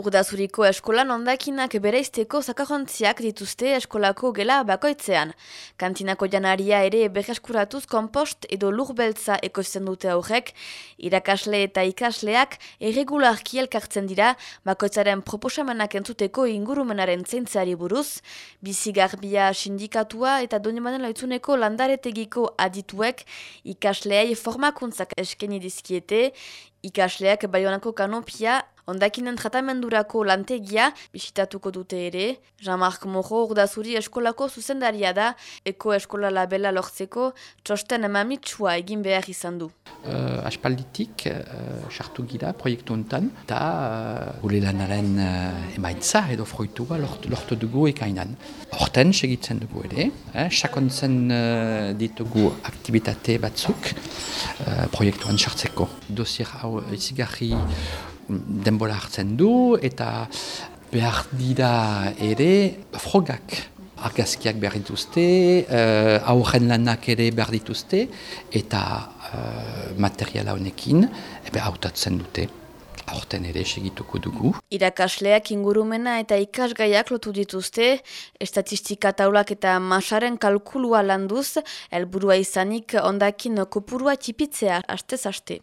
Urdazuriko eskolan ondakinak bereizteko zakajontziak dituzte eskolako gela bakoitzean. Kantinako janaria ere berreskuratuz kompost edo lurbeltza ekoizten dute aurrek, irakasle eta ikasleak erregularki elkartzen dira bakoitzaren proposamenak entzuteko ingurumenaren zeintzari buruz, bizigarbia sindikatua eta donimanen loitzuneko landaretegiko adituek ikasleai formakuntzak eskeni dizkiete, ikasleak baionako kanopia Ondakinen tratamendurako lantegia bisitatuko dute ere. Jean-Marc Mojo urdazuri eskolako zuzendaria da, eko eskola labela lortzeko, txosten emamitsua egin behar izan du. Uh, aspalditik, uh, sartu gira proiektu honetan, eta uh, gule lanaren uh, emaitza edo froitua lortu, lortu dugu ekainan. Horten segitzen dugu ere, eh, sakontzen uh, ditugu aktivitate batzuk uh, proiektuan sartzeko. Dosier hau izigarri denbora hartzen du eta behar dira ere frogak argazkiak behar dituzte, uh, aurren lanak ere behar dituzte eta uh, materiala honekin ebe hautatzen dute. Horten ere segituko dugu. Irakasleak ingurumena eta ikasgaiak lotu dituzte, estatistika taulak eta masaren kalkulua landuz, helburua izanik ondakin kopurua txipitzea, hastez haste.